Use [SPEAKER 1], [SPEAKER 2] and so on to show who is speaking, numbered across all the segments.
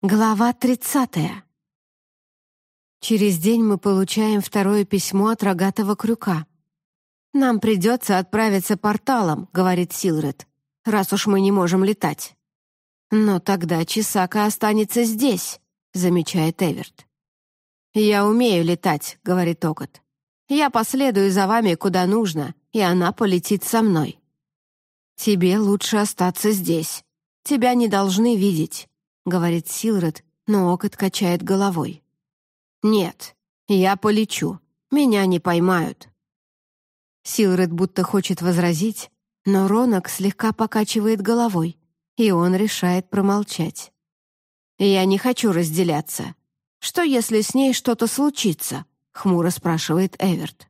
[SPEAKER 1] Глава 30. Через день мы получаем второе письмо от рогатого крюка. «Нам придется отправиться порталом», — говорит Силред, «раз уж мы не можем летать». «Но тогда Чисака останется здесь», — замечает Эверт. «Я умею летать», — говорит Окот. «Я последую за вами куда нужно, и она полетит со мной». «Тебе лучше остаться здесь. Тебя не должны видеть говорит Силред, но Окот качает головой. «Нет, я полечу. Меня не поймают». Силред будто хочет возразить, но Ронок слегка покачивает головой, и он решает промолчать. «Я не хочу разделяться. Что, если с ней что-то случится?» — хмуро спрашивает Эверт.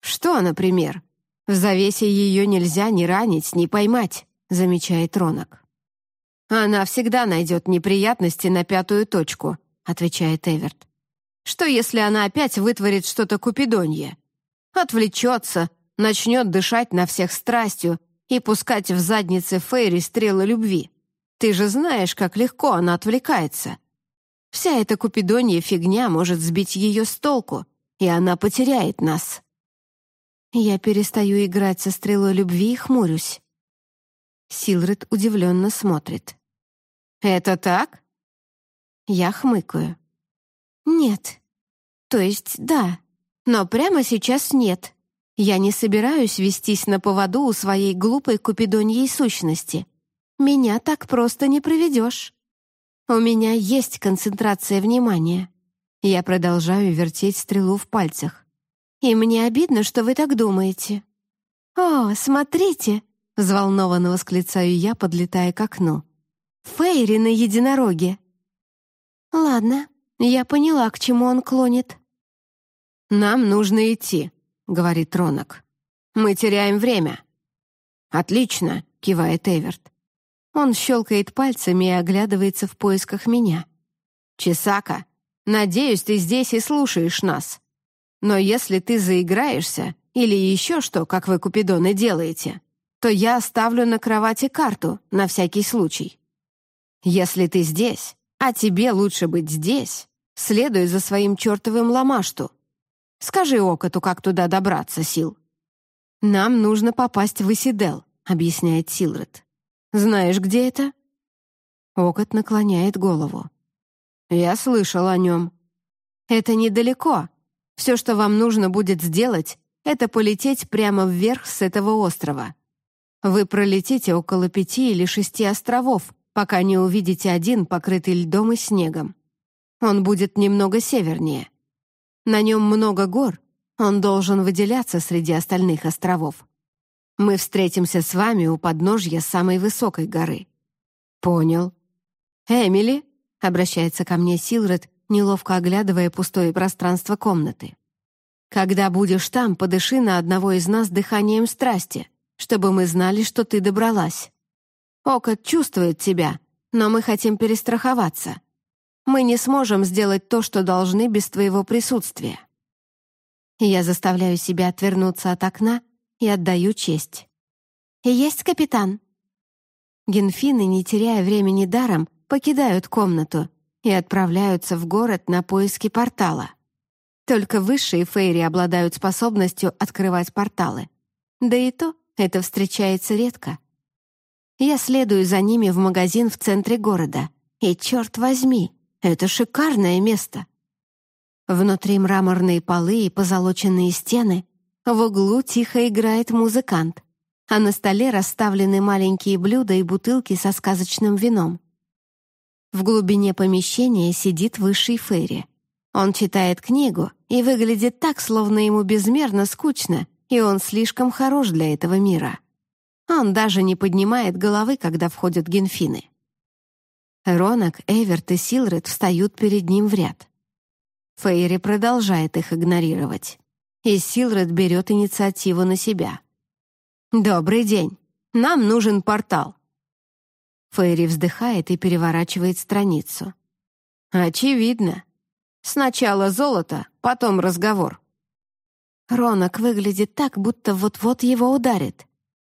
[SPEAKER 1] «Что, например? В завесе ее нельзя ни ранить, ни поймать», — замечает Ронок. «Она всегда найдет неприятности на пятую точку», — отвечает Эверт. «Что, если она опять вытворит что-то купидонье? Отвлечется, начнет дышать на всех страстью и пускать в задницы Фейри стрелы любви. Ты же знаешь, как легко она отвлекается. Вся эта купидонья фигня может сбить ее с толку, и она потеряет нас». Я перестаю играть со стрелой любви и хмурюсь. Силред удивленно смотрит. «Это так?» Я хмыкаю. «Нет. То есть да, но прямо сейчас нет. Я не собираюсь вестись на поводу у своей глупой купидоньей сущности. Меня так просто не проведешь. У меня есть концентрация внимания. Я продолжаю вертеть стрелу в пальцах. И мне обидно, что вы так думаете. «О, смотрите!» — взволнованно восклицаю я, подлетая к окну. Фейри на единороге. Ладно, я поняла, к чему он клонит. «Нам нужно идти», — говорит Ронок. «Мы теряем время». «Отлично», — кивает Эверт. Он щелкает пальцами и оглядывается в поисках меня. «Чесака, надеюсь, ты здесь и слушаешь нас. Но если ты заиграешься или еще что, как вы, Купидоны, делаете, то я оставлю на кровати карту на всякий случай. Если ты здесь, а тебе лучше быть здесь, следуй за своим чертовым ломашту. Скажи Окоту, как туда добраться, Сил. Нам нужно попасть в Исидел, объясняет Силред. Знаешь, где это? Окот наклоняет голову. Я слышал о нем. Это недалеко. Все, что вам нужно будет сделать, это полететь прямо вверх с этого острова. Вы пролетите около пяти или шести островов, пока не увидите один, покрытый льдом и снегом. Он будет немного севернее. На нем много гор, он должен выделяться среди остальных островов. Мы встретимся с вами у подножья самой высокой горы». «Понял». «Эмили?» — обращается ко мне Силред, неловко оглядывая пустое пространство комнаты. «Когда будешь там, подыши на одного из нас дыханием страсти, чтобы мы знали, что ты добралась». Окот чувствует тебя, но мы хотим перестраховаться. Мы не сможем сделать то, что должны без твоего присутствия. Я заставляю себя отвернуться от окна и отдаю честь. «Есть капитан?» Генфины, не теряя времени даром, покидают комнату и отправляются в город на поиски портала. Только высшие фейри обладают способностью открывать порталы. Да и то это встречается редко. Я следую за ними в магазин в центре города. И, черт возьми, это шикарное место. Внутри мраморные полы и позолоченные стены. В углу тихо играет музыкант, а на столе расставлены маленькие блюда и бутылки со сказочным вином. В глубине помещения сидит высший Ферри. Он читает книгу и выглядит так, словно ему безмерно скучно, и он слишком хорош для этого мира. Он даже не поднимает головы, когда входят генфины. Ронок, Эверт и Силред встают перед ним в ряд. Фейри продолжает их игнорировать. И Силред берет инициативу на себя. «Добрый день. Нам нужен портал». Фейри вздыхает и переворачивает страницу. «Очевидно. Сначала золото, потом разговор». Ронок выглядит так, будто вот-вот его ударит.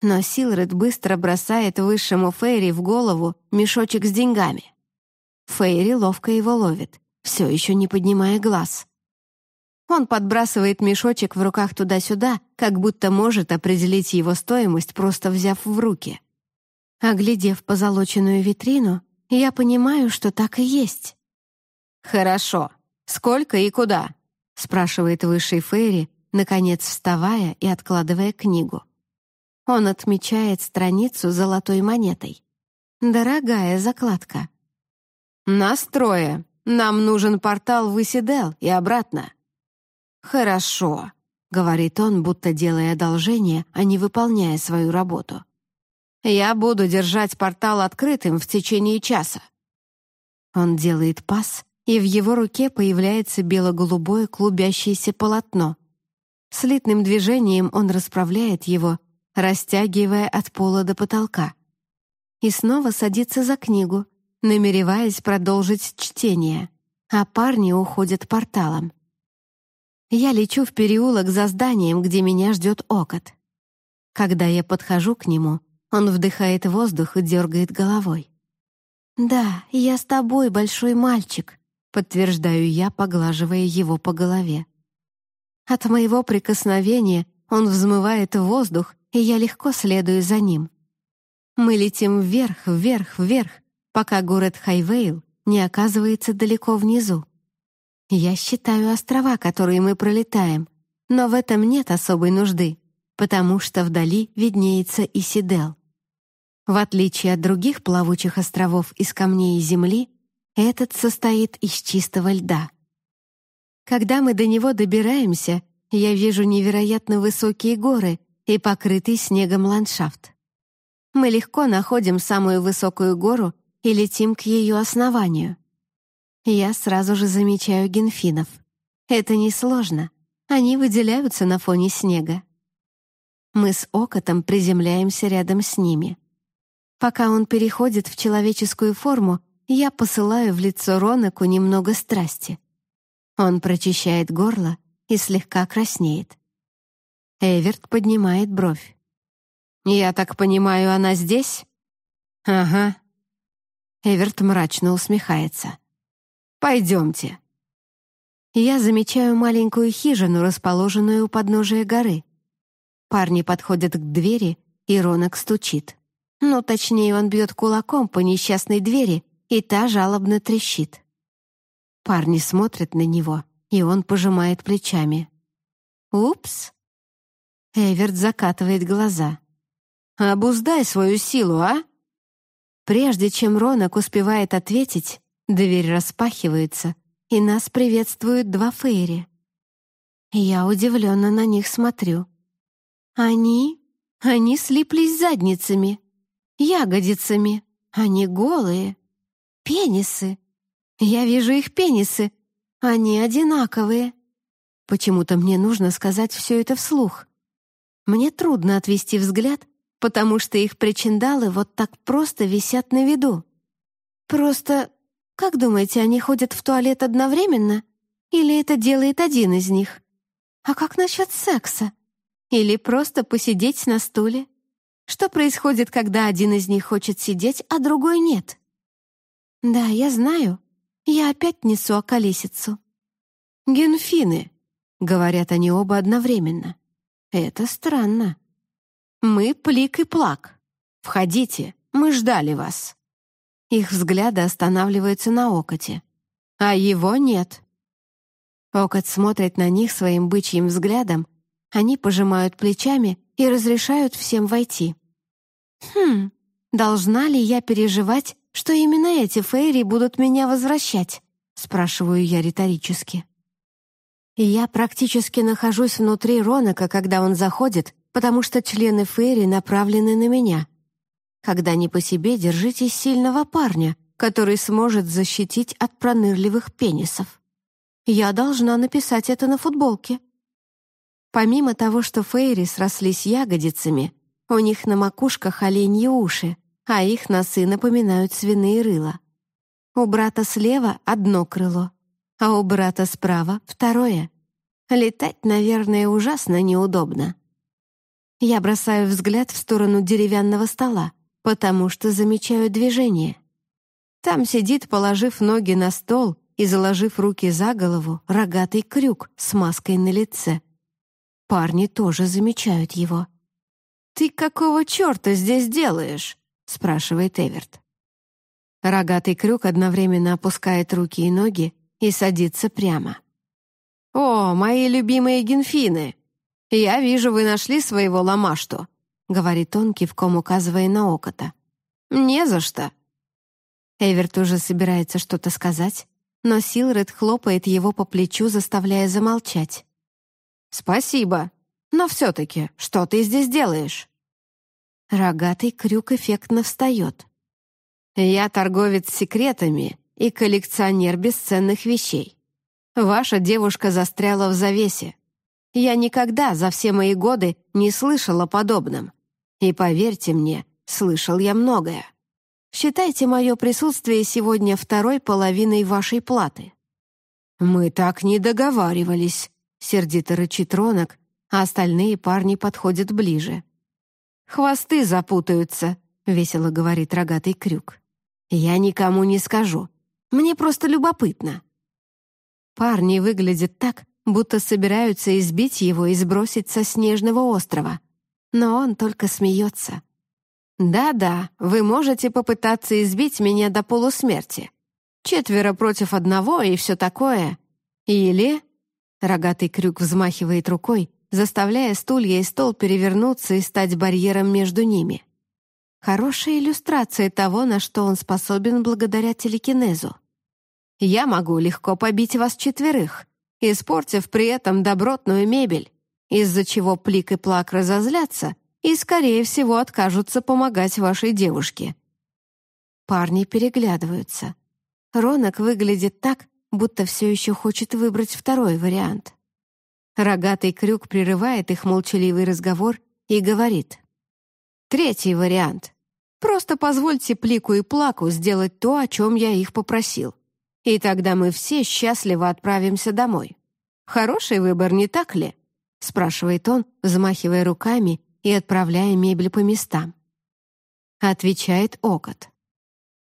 [SPEAKER 1] Но Силред быстро бросает высшему Фейри в голову мешочек с деньгами. Фейри ловко его ловит, все еще не поднимая глаз. Он подбрасывает мешочек в руках туда-сюда, как будто может определить его стоимость, просто взяв в руки. Оглядев позолоченную витрину, я понимаю, что так и есть. «Хорошо. Сколько и куда?» — спрашивает высший Фейри, наконец вставая и откладывая книгу. Он отмечает страницу золотой монетой. Дорогая закладка. «Настрое. Нам нужен портал в Исидел и обратно». «Хорошо», — говорит он, будто делая одолжение, а не выполняя свою работу. «Я буду держать портал открытым в течение часа». Он делает пас, и в его руке появляется бело-голубое клубящееся полотно. Слитным движением он расправляет его, растягивая от пола до потолка. И снова садится за книгу, намереваясь продолжить чтение, а парни уходят порталом. Я лечу в переулок за зданием, где меня ждет окот. Когда я подхожу к нему, он вдыхает воздух и дергает головой. «Да, я с тобой, большой мальчик», — подтверждаю я, поглаживая его по голове. От моего прикосновения он взмывает в воздух, и я легко следую за ним. Мы летим вверх, вверх, вверх, пока город Хайвейл не оказывается далеко внизу. Я считаю острова, которые мы пролетаем, но в этом нет особой нужды, потому что вдали виднеется Исидел. В отличие от других плавучих островов из камней и земли, этот состоит из чистого льда. Когда мы до него добираемся, я вижу невероятно высокие горы и покрытый снегом ландшафт. Мы легко находим самую высокую гору и летим к ее основанию. Я сразу же замечаю генфинов. Это несложно. Они выделяются на фоне снега. Мы с Окотом приземляемся рядом с ними. Пока он переходит в человеческую форму, я посылаю в лицо Ронаку немного страсти. Он прочищает горло и слегка краснеет. Эверт поднимает бровь. «Я так понимаю, она здесь?» «Ага». Эверт мрачно усмехается. «Пойдемте». Я замечаю маленькую хижину, расположенную у подножия горы. Парни подходят к двери, и Ронок стучит. Ну, точнее, он бьет кулаком по несчастной двери, и та жалобно трещит. Парни смотрят на него, и он пожимает плечами. «Упс!» Эверт закатывает глаза. «Обуздай свою силу, а?» Прежде чем Ронок успевает ответить, дверь распахивается, и нас приветствуют два Фейри. Я удивленно на них смотрю. Они? Они слиплись задницами, ягодицами. Они голые. Пенисы. Я вижу их пенисы. Они одинаковые. Почему-то мне нужно сказать все это вслух. Мне трудно отвести взгляд, потому что их причиндалы вот так просто висят на виду. Просто, как думаете, они ходят в туалет одновременно? Или это делает один из них? А как насчет секса? Или просто посидеть на стуле? Что происходит, когда один из них хочет сидеть, а другой нет? Да, я знаю. Я опять несу околесицу. «Генфины», — говорят они оба одновременно. Это странно. Мы Плик и Плак. Входите, мы ждали вас. Их взгляды останавливаются на Окоте. А его нет. Окот смотрит на них своим бычьим взглядом, они пожимают плечами и разрешают всем войти. Хм, должна ли я переживать, что именно эти фейри будут меня возвращать? Спрашиваю я риторически. И я практически нахожусь внутри Ронака, когда он заходит, потому что члены Фейри направлены на меня. Когда не по себе, держитесь сильного парня, который сможет защитить от пронырливых пенисов. Я должна написать это на футболке. Помимо того, что Фейри срослись ягодицами, у них на макушках оленьи уши, а их носы напоминают свиные рыла. У брата слева одно крыло, а у брата справа второе. Летать, наверное, ужасно неудобно. Я бросаю взгляд в сторону деревянного стола, потому что замечаю движение. Там сидит, положив ноги на стол и заложив руки за голову, рогатый крюк с маской на лице. Парни тоже замечают его. «Ты какого черта здесь делаешь?» — спрашивает Эверт. Рогатый крюк одновременно опускает руки и ноги и садится прямо. «О, мои любимые генфины! Я вижу, вы нашли своего ломашту», — говорит он, кивком указывая на окота. «Не за что». Эверт уже собирается что-то сказать, но Силред хлопает его по плечу, заставляя замолчать. «Спасибо, но все-таки, что ты здесь делаешь?» Рогатый крюк эффектно встает. «Я торговец секретами и коллекционер бесценных вещей. Ваша девушка застряла в завесе. Я никогда за все мои годы не слышал о подобном. И поверьте мне, слышал я многое. Считайте мое присутствие сегодня второй половиной вашей платы». «Мы так не договаривались», — сердито рычит Ронок, а остальные парни подходят ближе. «Хвосты запутаются», — весело говорит рогатый крюк. «Я никому не скажу. Мне просто любопытно». Парни выглядят так, будто собираются избить его и сбросить со снежного острова. Но он только смеется. «Да-да, вы можете попытаться избить меня до полусмерти. Четверо против одного и все такое. Или...» Рогатый крюк взмахивает рукой, заставляя стулья и стол перевернуться и стать барьером между ними. Хорошая иллюстрация того, на что он способен благодаря телекинезу. «Я могу легко побить вас четверых, испортив при этом добротную мебель, из-за чего Плик и Плак разозлятся и, скорее всего, откажутся помогать вашей девушке. Парни переглядываются. Ронок выглядит так, будто все еще хочет выбрать второй вариант. Рогатый крюк прерывает их молчаливый разговор и говорит. «Третий вариант. Просто позвольте Плику и Плаку сделать то, о чем я их попросил. И тогда мы все счастливо отправимся домой. Хороший выбор, не так ли?» спрашивает он, взмахивая руками и отправляя мебель по местам. Отвечает Окот.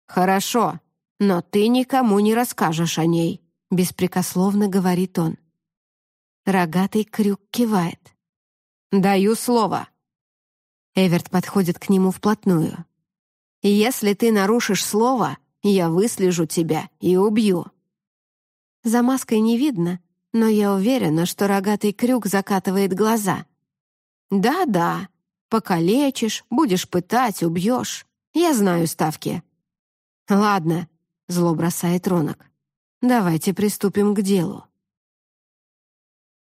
[SPEAKER 1] «Хорошо, но ты никому не расскажешь о ней», беспрекословно говорит он. Рогатый крюк кивает. «Даю слово». Эверт подходит к нему вплотную. «Если ты нарушишь слово, я выслежу тебя и убью». За маской не видно, но я уверена, что рогатый крюк закатывает глаза. «Да-да, покалечишь, будешь пытать, убьешь. Я знаю ставки». «Ладно», — зло бросает Ронок. «Давайте приступим к делу».